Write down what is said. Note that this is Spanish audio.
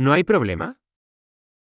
¿No hay problema?